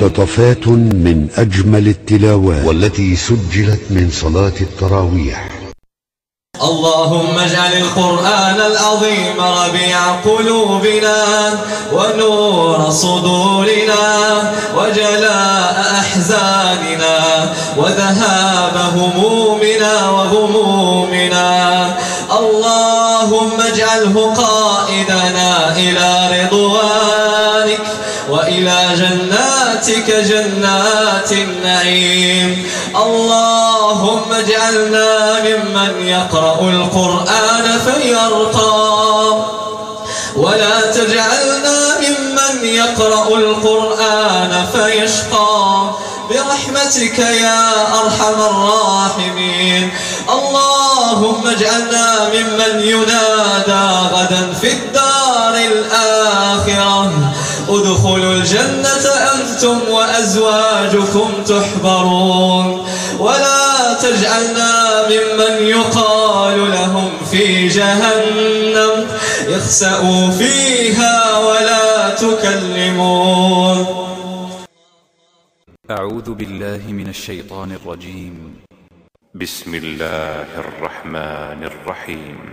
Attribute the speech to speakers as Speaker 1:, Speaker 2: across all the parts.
Speaker 1: مقتطفات من أجمل التلاوات.
Speaker 2: والتي سجلت من صلاة التراويح.
Speaker 3: اللهم اجعل القرآن العظيم ربيع قلوبنا ونور صدورنا وجلاء أحزاننا وذهاب همومنا وغمومنا. اللهم اجعله قائدنا إلى رضوانك وإلى جناتك جنات النعيم. اللهم اجعلنا ممن يقرأ القرآن فيرقى. ولا تجعلنا ممن يقرأ القرآن فيشقى. برحمتك يا أرحم الراحمين. اللهم اجعلنا ممن ينادى غدا في الدار الآخرة. ادخلوا الجنة أنتم وأزواجكم تحبرون. ولا تجعلنا ممن يقال لهم في جهنم اخسأوا فيها ولا تكلمون.
Speaker 4: أعوذ بالله من الشيطان الرجيم. بسم الله الرحمن الرحيم.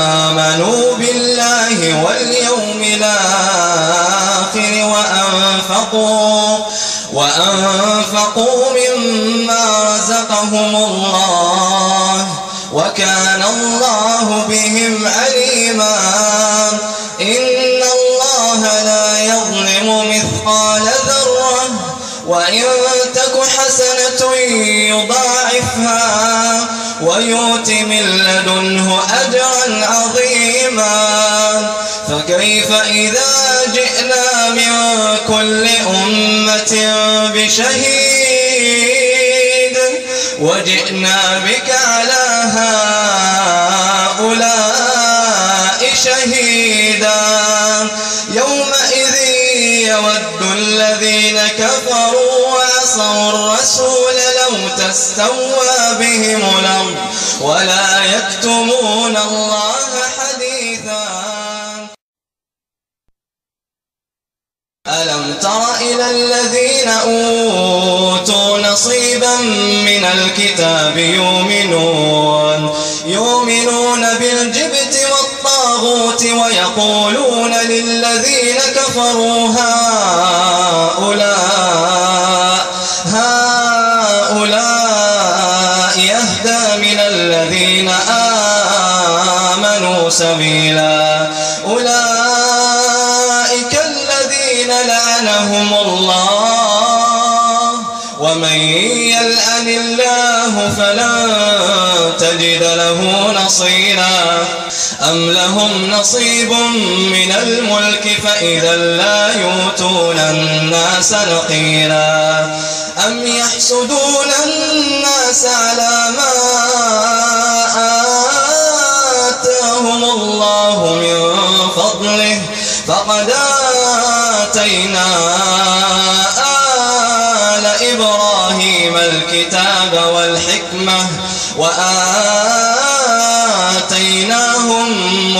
Speaker 3: آمنوا بالله واليوم الآخر وأنفقوا وأنفقوا مما رزقهم الله وكان الله بهم عليما. إن الله لا يظلم مثقال ذرة وإن تك حسنة يضاعفها. ويؤت من لدنه أجرا عظيما. فكيف إذا جئنا من كل أمة بشهيد وجئنا بك على هؤلاء شهيدا؟ يومئذ يود الذين كفروا وعصوا الرسول لو تستوى بهم الأرض ولا يكتمون الله حديثا. ألم تر إلى الذين أوتوا نصيبا من الكتاب يؤمنون يؤمنون بالجبت والطاغوت ويقولون للذين كفروا هؤلاء هؤلاء يهدى من الذين آمنوا سبيلا. أولئك الذين لعنهم الله. ومن يلعن الله فلن تجد له نصيرا. أم لهم نصيب من الملك فإذا لا يؤتون الناس نقيرا أم يحسدون الناس على ما آتاهم الله من فضله فقد آتينا آل إبراهيم الكتاب والحكمة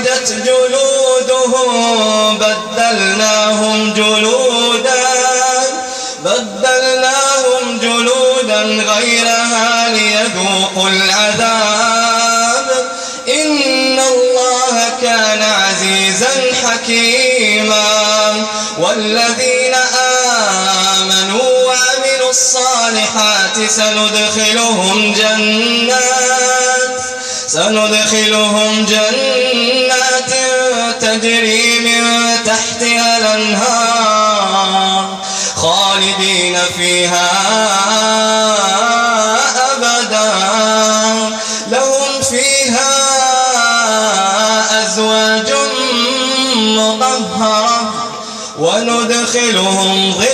Speaker 3: نضجت جلودهم بدلناهم جلودا بدلناهم جلودا غيرها ليذوقوا العذاب. إن الله كان عزيزا حكيما. والذين آمنوا وعملوا الصالحات سندخلهم جنات. سندخلهم جنات تجري من تحتها الأنهار خالدين فيها أبدا. لهم فيها أزواج مطهرة. وندخلهم ظلا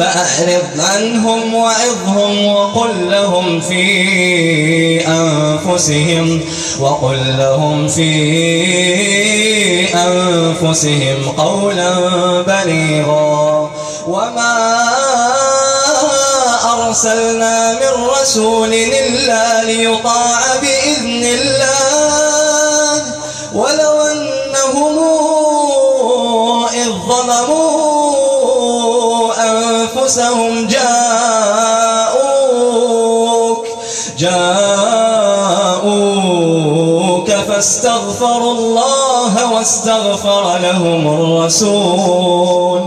Speaker 3: فأعرض عنهم وعظهم وقل لهم في أنفسهم وقل لهم في أنفسهم قولا بليغا. وما أرسلنا من رسول إلا ليطاع بإذن الله. أنفسهم جاءوك جاءوك فاستغفروا الله واستغفر لهم الرسول.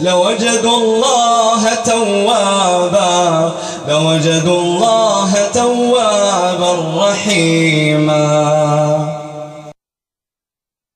Speaker 3: لوجدوا الله توابا لوجدوا الله توابا رحيما.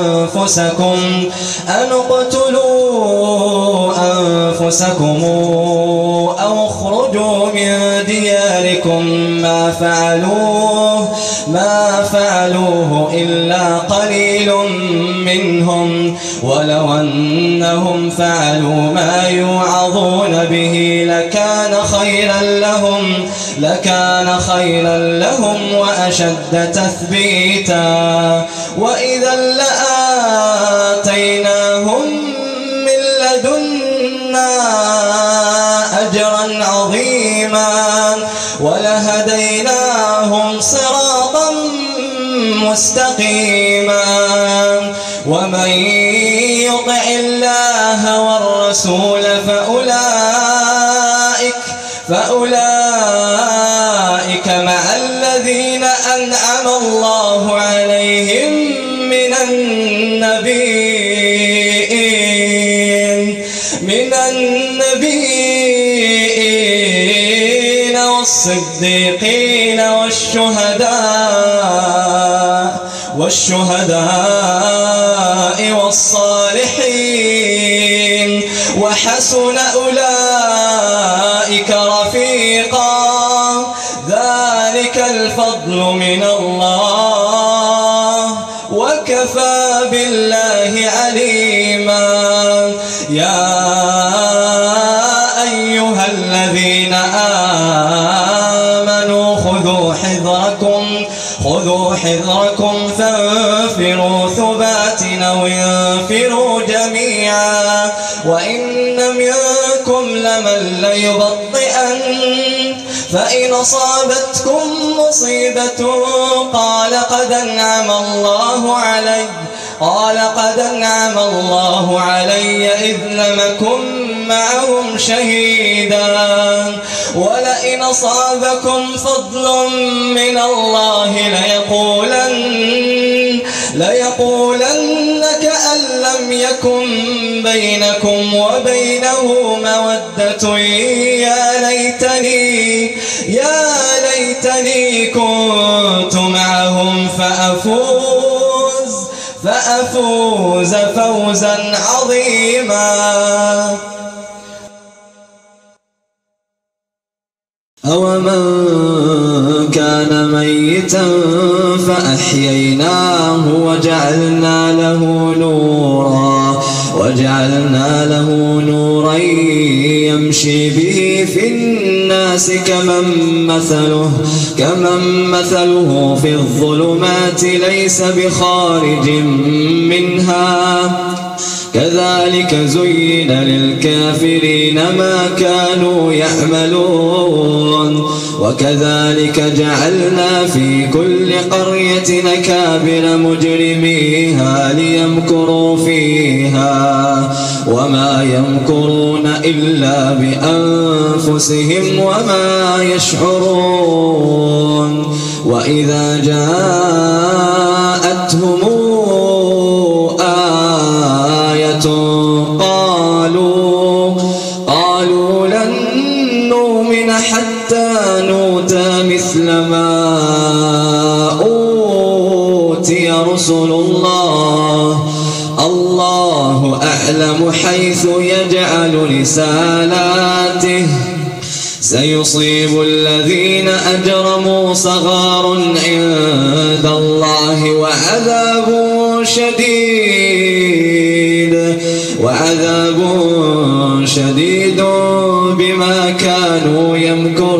Speaker 3: أنفسكم أن اقتلوا أنفسكم أو اخرجوا من دياركم ما فعلوه ما فعلوه إلا قليل منهم ولو أنهم فعلوا ما يوعظون به لكان خيرا لهم لكان خيرا لهم وأشد تثبيتا. وإذا لآتيناهم من لدنا أجرا عظيما ولهديناهم صراطا مستقيما. ومن يطع الله والرسول فأولئك فأولئك والصديقين والشهداء والشهداء فإن أصابتكم مصيبة قال قد أنعم الله علي. قال قد أنعم الله علي إذ لم أكن معهم شهيدا. ولئن أصابكم فضل من الله ليقولن ليقولن كأن لم يكن بينكم وبينه مودة. يا ليتني ليتني كنت معهم فأفوز فأفوز فوزا عظيما. أومن كان ميتا فأحييناه وجعلنا له نورا وجعلنا له نورا يمشي به في الناس كمن مثله كمن مثله في الظلمات ليس بخارج منها. كذلك زين للكافرين ما كانوا يعملون. وكذلك جعلنا في كل قرية نكابر مجرميها ليمكروا فيها. وما يمكرون إلا بأنفسهم وما يشعرون وإذا جاءتهم آية قالوا قالوا لن نؤمن حتى نؤتى مثل ما أوتي رسل الله أعلم حيث يجعل رسالاته. سيصيب الذين أجرموا صغار عند الله وعذاب شديد. وعذاب شديد بما كانوا يمكرون.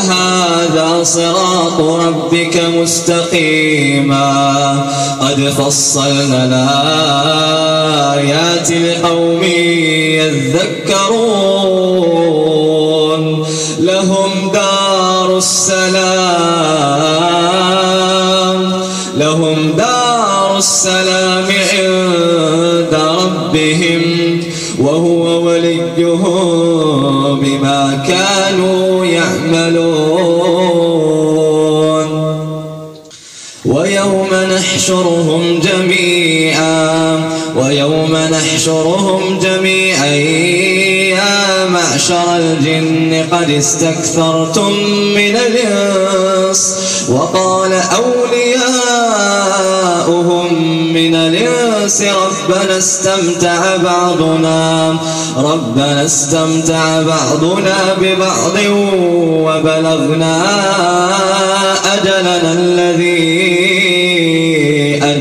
Speaker 3: وهذا صراط ربك مستقيما. قد فصلنا الآيات لقوم يذكرون. لهم دار السلام. لهم دار السلام عند ربهم. وهو وليهم بما كانوا نحشرهم جميعا ويوم نحشرهم جميعا يا معشر الجن قد استكثرتم من الإنس وقال أولياؤهم من الإنس ربنا استمتع بعضنا ربنا استمتع بعضنا ببعض وبلغنا أجلنا الذي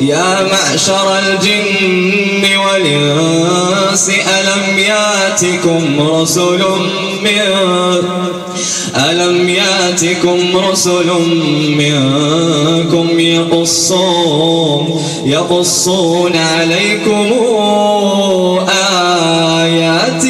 Speaker 3: يا معشر الجن والإنس ألم يأتكم رسل من ألم يأتكم رسل منكم يقصون يقصون عليكم آياتي؟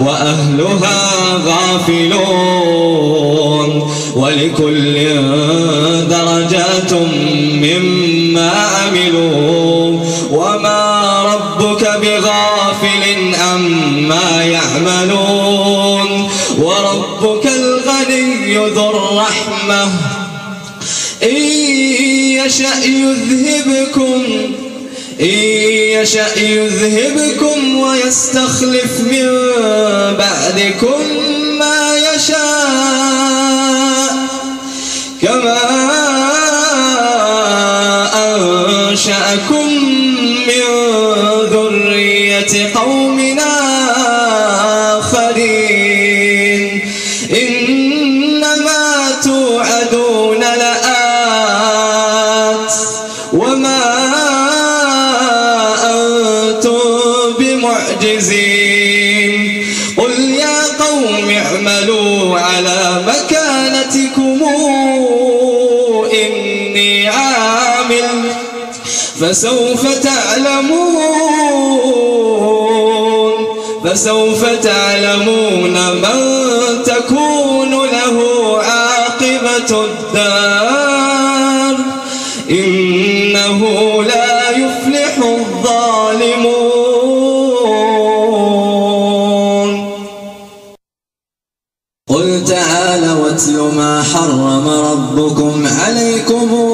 Speaker 3: وأهلها غافلون ولكل درجات مما عملوا وما ربك بغافل عما يعملون وربك الغني ذو الرحمة إن يشأ يذهبكم إن يشأ يذهبكم ويستخلف من بعدكم ما يشاء كما أنشأكم من فسوف تعلمون فسوف تعلمون من تكون له عاقبة الدار. إنه لا يفلح الظالمون. قل تعالى واتل ما حرم ربكم عليكم.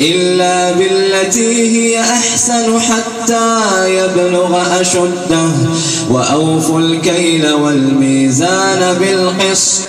Speaker 3: إلا بالتي هي أحسن حتى يبلغ أشده. وأوفوا الكيل والميزان بالقسط.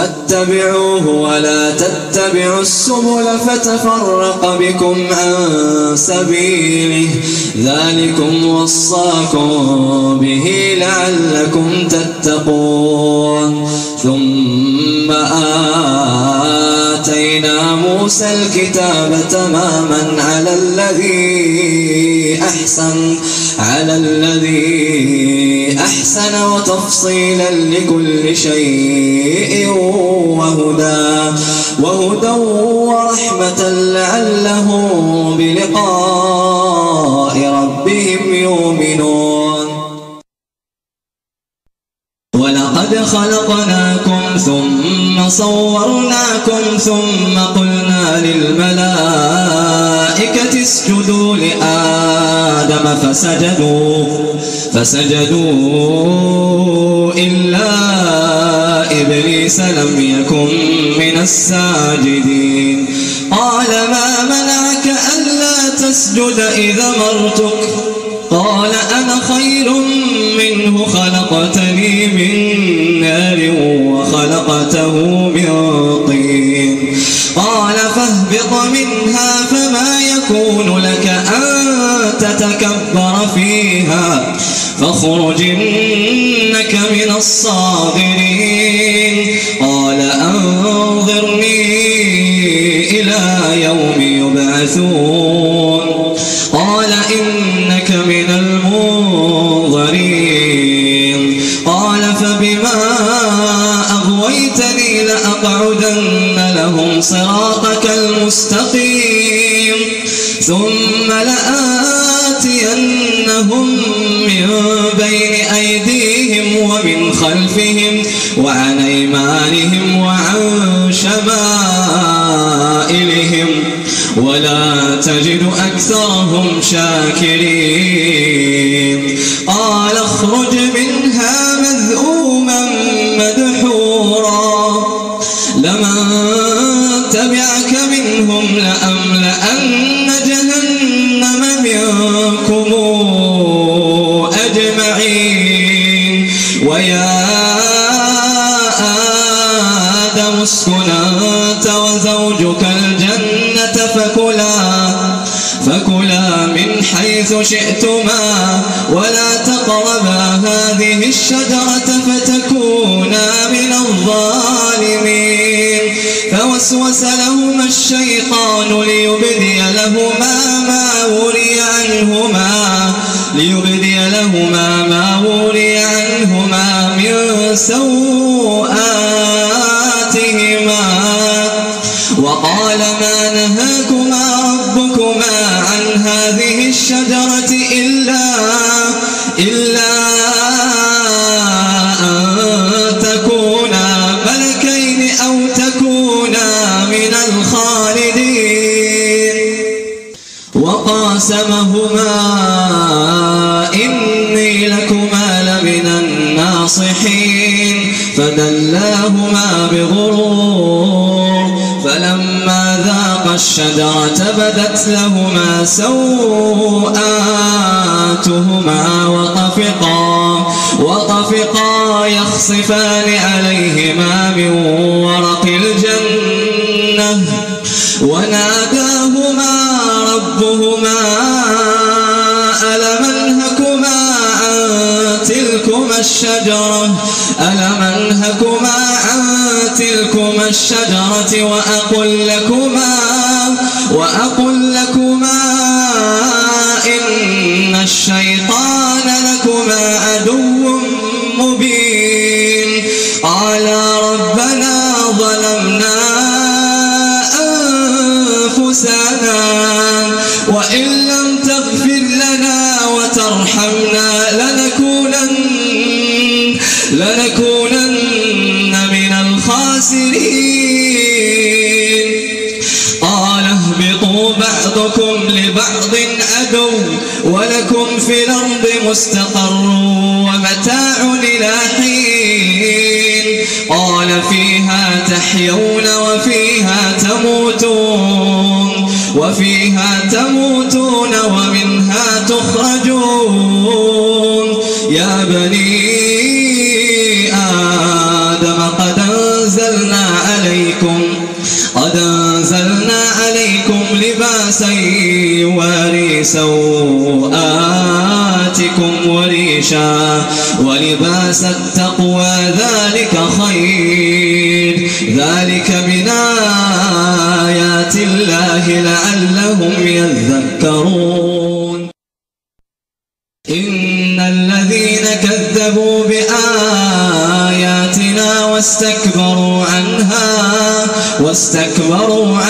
Speaker 3: فاتبعوه ولا تتبعوا السبل فتفرق بكم عن سبيله. ذلكم وصاكم به لعلكم تتقون. ثم آتينا موسى الكتاب تماما على الذي أحسن على الذي أحسن وتفصيلا لكل شيء وهدى وهدى ورحمة لعلهم بلقاء ربهم يؤمنون. ولقد خلقناكم ثم صورناكم ثم قلنا للملائكة اسجدوا لآدم فسجدوا فسجدوا إلا إبليس لم يكن من الساجدين. قال ما منعك ألا تسجد إذا مرتك؟ قال أنا خير منه خلقتني من نار وخلقته فيها فاخرج إنك من الصاغرين. قال أنظرني إلى يوم يبعثون. قال إنك خلفهم وعن أيمانهم وعن شمائلهم. ولا تجد أكثرهم شاكرين. قال اخرج شئتما ولا تقربا هذه الشجرة فتكونا من الظالمين. فوسوس لهما الشيطان ليبدي لهما ما وري عنهما ليبدي لهما ما وري عنهما من سوآتهما فدلاهما بغرور فلما ذاقا الشجرة بدت لهما سوآتهما وطفقا وطفقا يخصفان عليهما من ورق الجنة وناداهما ربهما ألم أنهكما عن تلكما الشجرة؟ ألم الشجرة وأقل لكما سوآتكم وريشا ولباس التقوى ذلك خير. ذلك من آيات الله لعلهم يذكرون. إن الذين كذبوا بآياتنا واستكبروا عنها واستكبروا عنها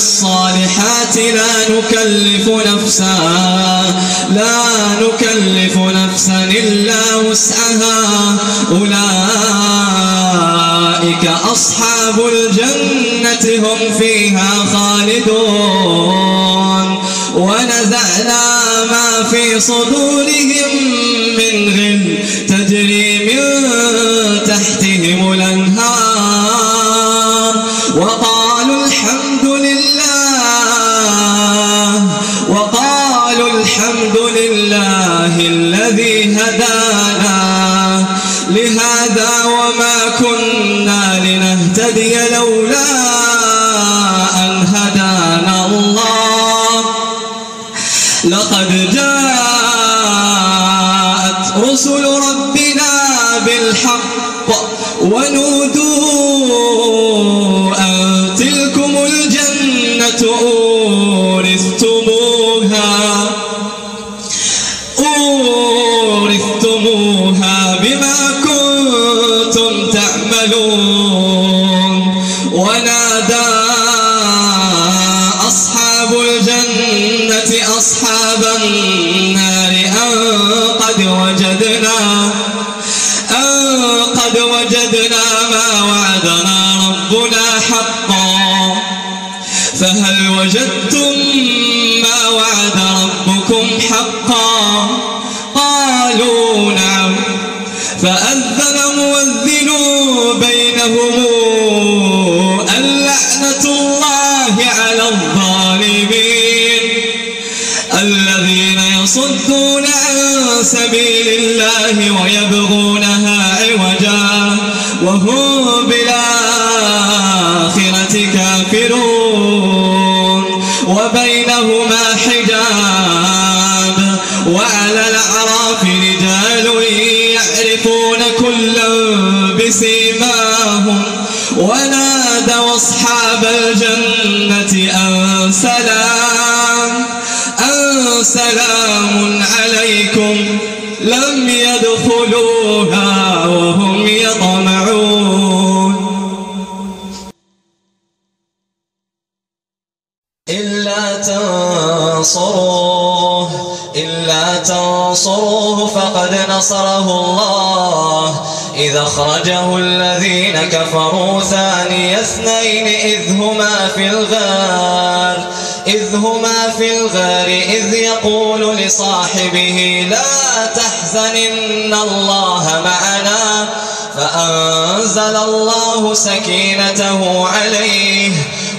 Speaker 3: الصالحات لا نكلف نفسا لا نكلف نفسا إلا وسعها. أولئك أصحاب الجنة هم فيها خالدون. ونزعنا ما في صدورهم من غل تجري من تحتهم الأنهار. تنصروه. إلا تنصروه فقد نصره الله. إذا أخرجه الذين كفروا ثاني اثنين إذ هما في الغار. إذ هما في الغار إذ يقول لصاحبه لا تحزن إن الله معنا. فأنزل الله سكينته عليه.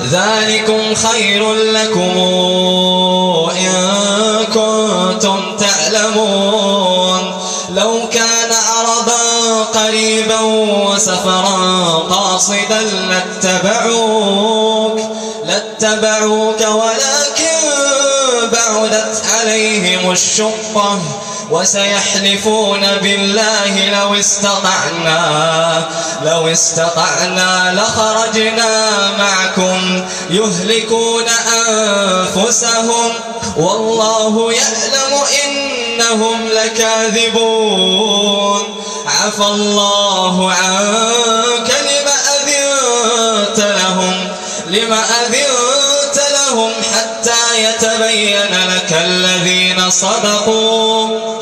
Speaker 3: ذلكم خير لكم إن كنتم تعلمون. لو كان عرضا قريبا وسفرا قاصدا لاتبعوك لاتبعوك ولكن بعدت عليهم الشقة. وسيحلفون بالله لو استطعنا لو استطعنا لخرجنا معكم يهلكون أنفسهم. والله يعلم إنهم لكاذبون. عفى الله عنك لما أذنت لهم لما أذنت لهم حتى يتبين لك الذين صدقوا.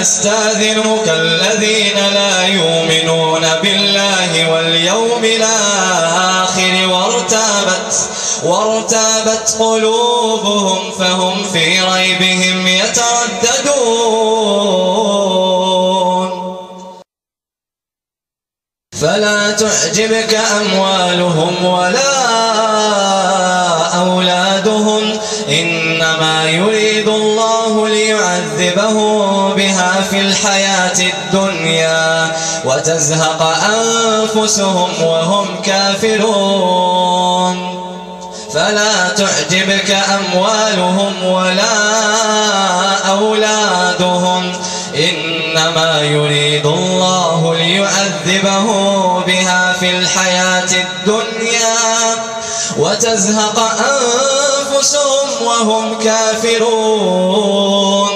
Speaker 3: يستاذنك الذين لا يؤمنون بالله واليوم الآخر وارتابت وارتابت قلوبهم فهم في ريبهم يترددون. فلا تعجبك أموالهم ولا في الحياة الدنيا وتزهق أنفسهم وهم كافرون. فلا تعجبك أموالهم ولا أولادهم. إنما يريد الله ليعذبه بها في الحياة الدنيا وتزهق أنفسهم وهم كافرون.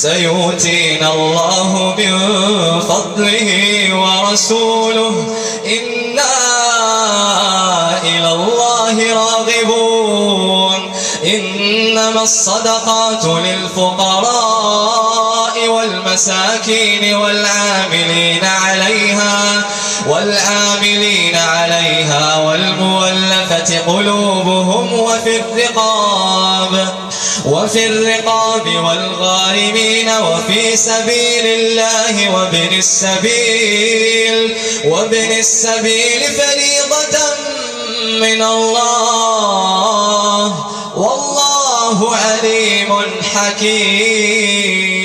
Speaker 3: سيؤتينا الله من فضله ورسوله. إنا إلى الله راغبون. إنما الصدقات للفقراء والمساكين والعاملين عليها والعاملين عليها والمولفة قلوبهم وفي الرقاب. وفي الرقاب والغارمين وفي سبيل الله وابن السبيل وابن السبيل فريضة من الله والله عليم حكيم.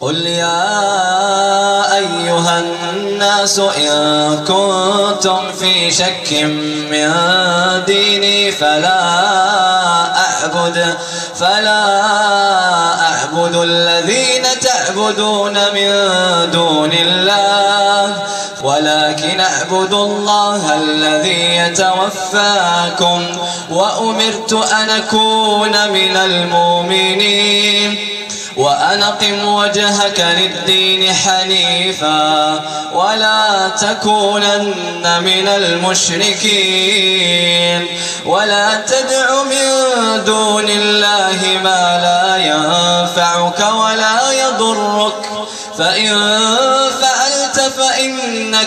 Speaker 3: قل يا الناس إن كنتم في شك من ديني فلا أعبد فلا أعبد الذين تعبدون من دون الله ولكن أعبد الله الذي يتوفاكم وأمرت أن أكون من المؤمنين. وأن قم وجهك للدين حنيفا ولا تكونن من المشركين ولا تدع من دون الله ما لا ينفعك ولا يضرك فإن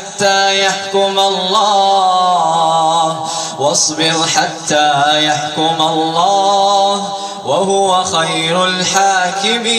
Speaker 3: حتى يحكم الله. واصبر حتى يحكم الله. وهو خير الحاكمين.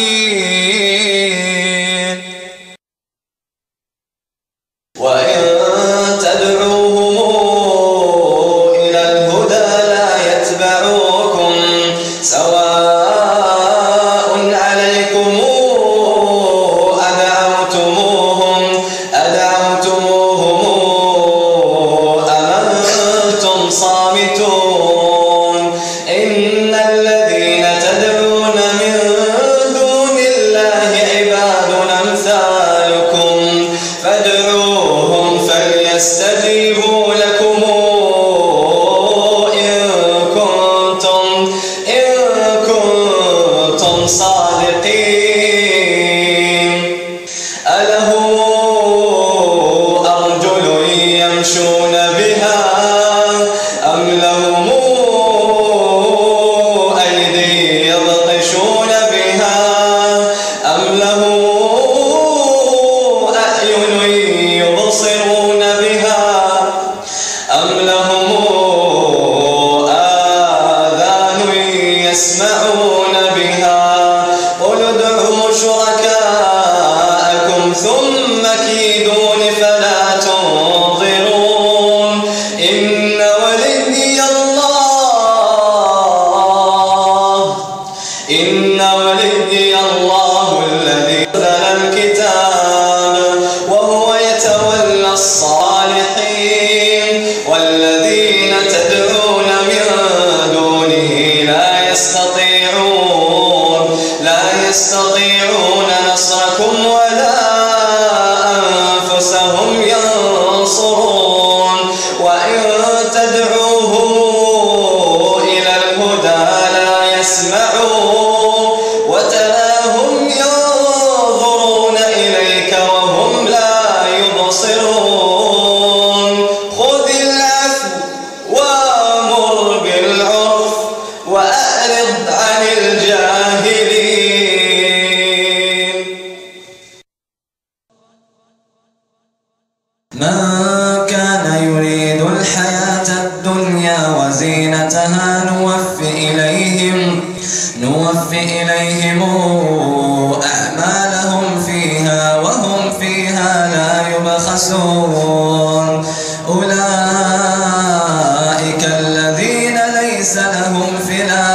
Speaker 3: ليس لهم في الآخرة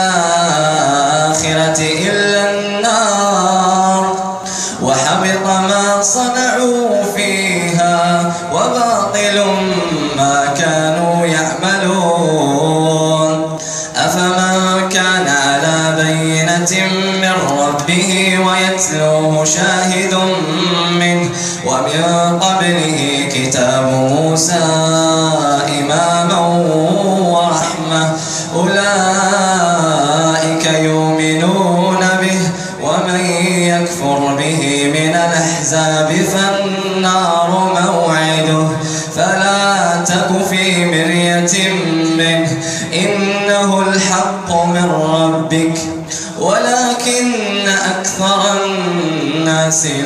Speaker 3: nace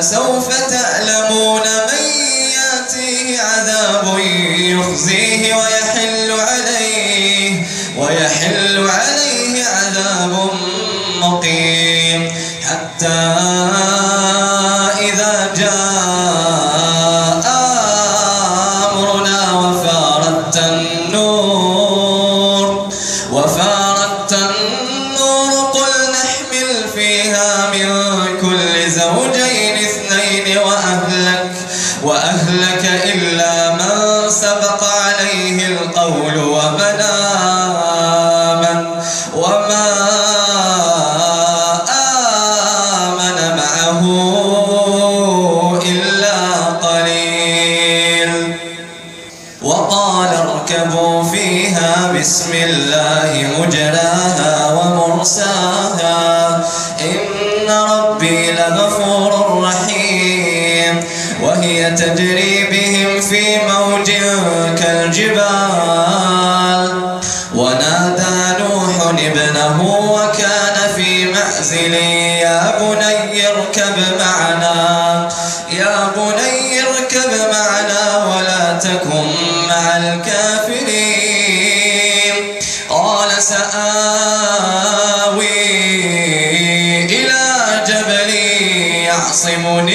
Speaker 3: فسوف تكن مع الكافرين. قال سآوي إلى جبل يعصمني.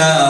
Speaker 3: إنا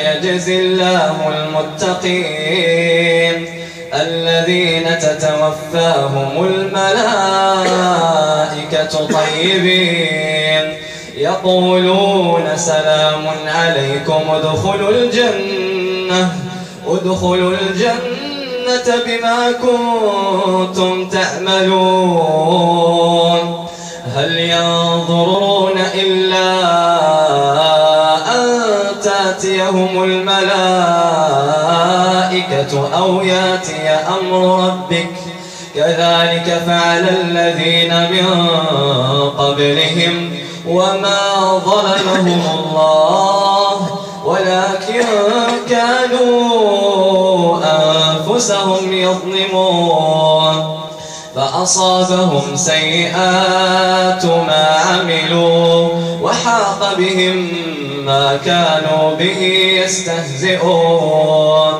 Speaker 3: يجزي الله المتقين. الذين تتوفاهم الملائكة طيبين. يقولون سلام عليكم ادخلوا الجنة. ادخلوا الجنة بما كنتم تعملون هل ينظرون إلا تاتيهم الملائكة أو يأتي أمر ربك. كذلك فعل الذين من قبلهم وما ظلمهم الله ولكن كانوا أنفسهم يظلمون. فأصابهم سيئات ما عملوا وحاق بهم كانوا به يستهزئون.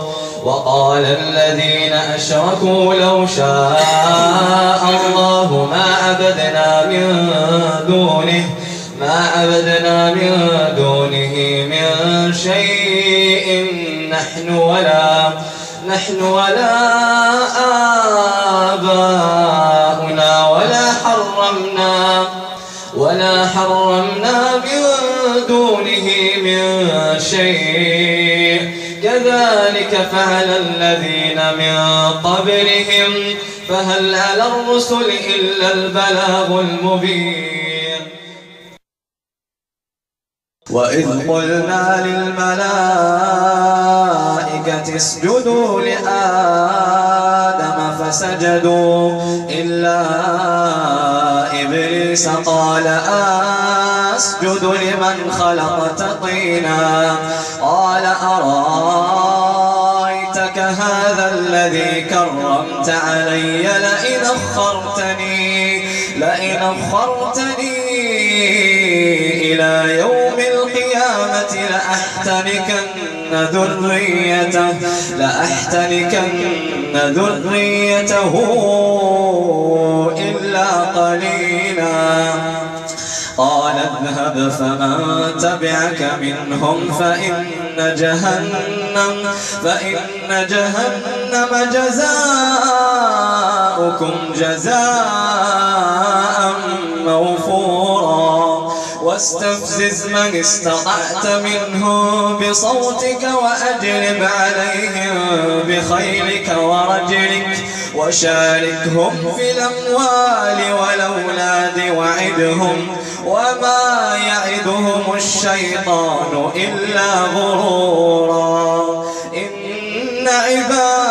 Speaker 3: وقال الذين أشركوا لو شاء الله ما عبدنا من دونه ما عبدنا من دونه من شيء نحن ولا نحن ولا فعل الذين من قبلهم فهل على الرسل إلا البلاغ المبين؟ وإذ قلنا للملائكة اسجدوا لآدم فسجدوا إلا إبليس قال أسجد لمن خلقت طينا قال أرايتك كرمت علي لئن أخرتني لئن أخرتني إلى يوم القيامة لأحتنكن ذريته لأحتنكن ذريته إلا قليلا. قال اذهب فمن تبعك منهم فإن جهنم فإن جهنم جزاؤكم جزاء موفورا. واستفزز من استطعت منهم بصوتك وأجلب عليهم بخيلك ورجلك وشاركهم في الأموال والأولاد وعدهم وما يعدهم الشيطان إلا غرورا. إن عبادي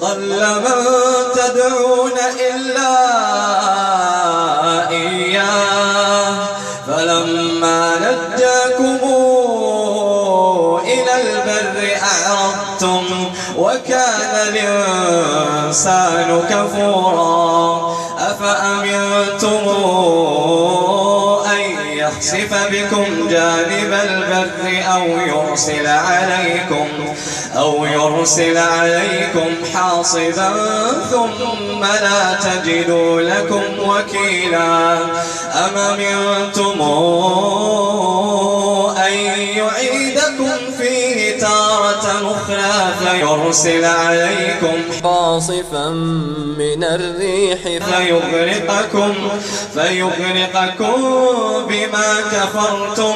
Speaker 3: ضل من تدعون إلا إياه. فلما نجاكم إلى البر أعرضتم وكان الإنسان كفورا. أفأمنتم أن يخسف بكم جانب البر أو يرسل عليكم أو يرسل عليكم حاصبا ثم لا تجدوا لكم وكيلا أم منتم أن فيرسل عليكم
Speaker 5: قاصفا من الريح
Speaker 3: فيغرقكم فيغرقكم بما كفرتم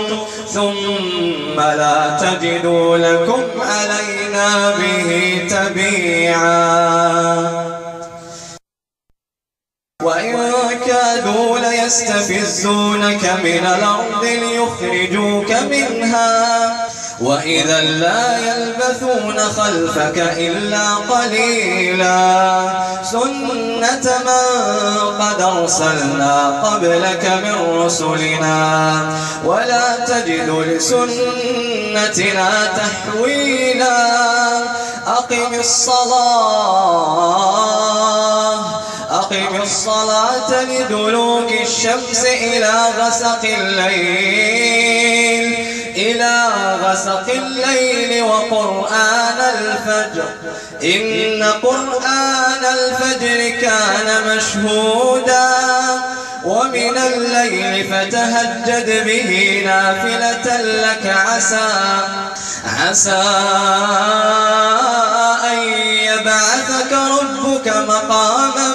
Speaker 3: ثم لا تجدوا لكم علينا به تبيعا. وإن كادوا ليستفزونك من الأرض ليخرجوك منها. وإذا لا يلبثون خلفك إلا قليلا. سنة من قد أرسلنا قبلك من رسلنا ولا تجد لسنتنا تحويلا. أقم الصلاة أقم الصلاة لدلوك الشمس إلى غسق الليل. إلى غسق الليل وقرآن الفجر. إن قرآن الفجر كان مشهودا. ومن الليل فتهجد به نافلة لك عسى عسى أن يبعثك ربك مقاما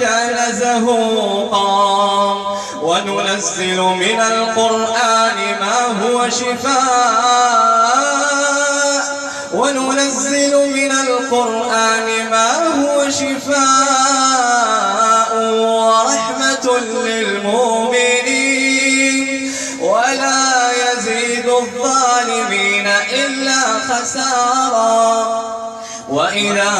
Speaker 3: كان زهوقا وننزل من القرآن ما هو شفاء. وننزل من القرآن ما هو شفاء. ورحمة للمؤمنين. ولا يزيد الظالمين إلا خسارا. وإذا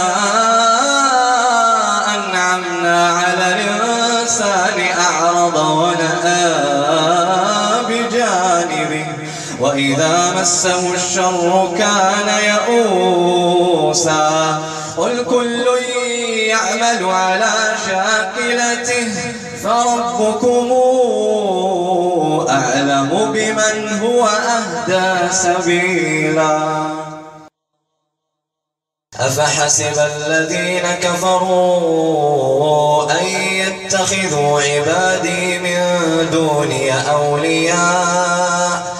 Speaker 3: وإذا مسه الشر كان يئوسا قل كل يعمل على شاكلته فربكم أعلم بمن هو أهدى سبيلا أفحسب الذين كفروا أن يتخذوا عبادي من دوني أولياء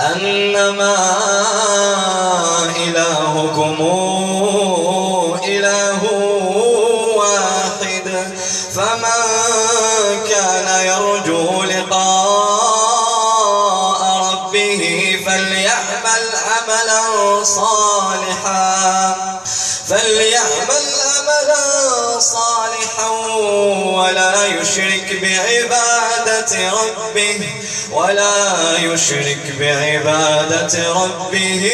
Speaker 3: أنما إلهكم إله واحد فمن كان يرجو لقاء ربه فليعمل عملا صالحا فليعمل عملا صالحا ولا يشرك بعباده. ربه ولا يشرك بعبادة ربه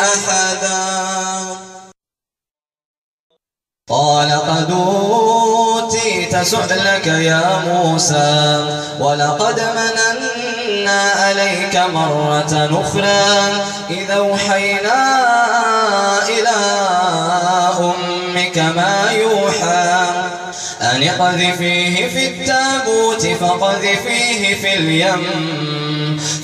Speaker 3: أحدا. قال قد أوتيت سؤلك يا موسى ولقد مننا عليك مرة أخرى. إذا أوحينا إلى أمك ما يوحى أن اقذفيه في التابوت فقذفيه في اليم.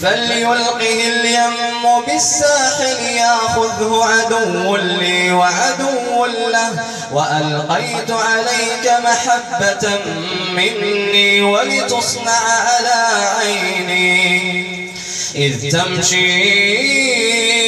Speaker 3: فليلقه اليم بالساحل ياخذه عدو لي وعدو له. وألقيت عليك محبة مني ولتصنع على عيني. إذ تمشي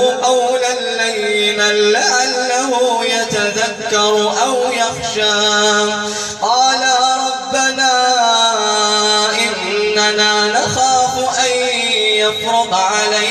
Speaker 3: لعله يتذكر أو يخشى. قال ربنا إننا نخاف أن يفرط علينا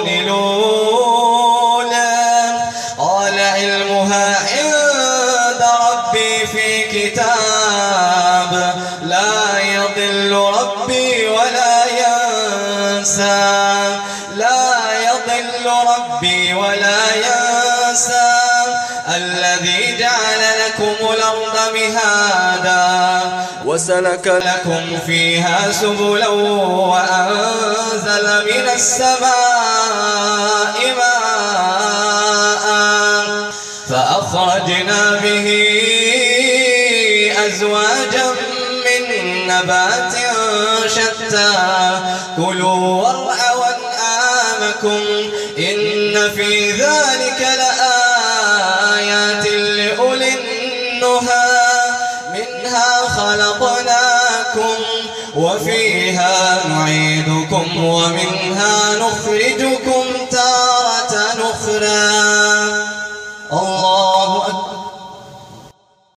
Speaker 3: مهادا وسلك لكم فيها سبلا وأنزل من السماء ماء فأخرجنا به أزواجا من نبات شتى كلوا ومنها نخرجكم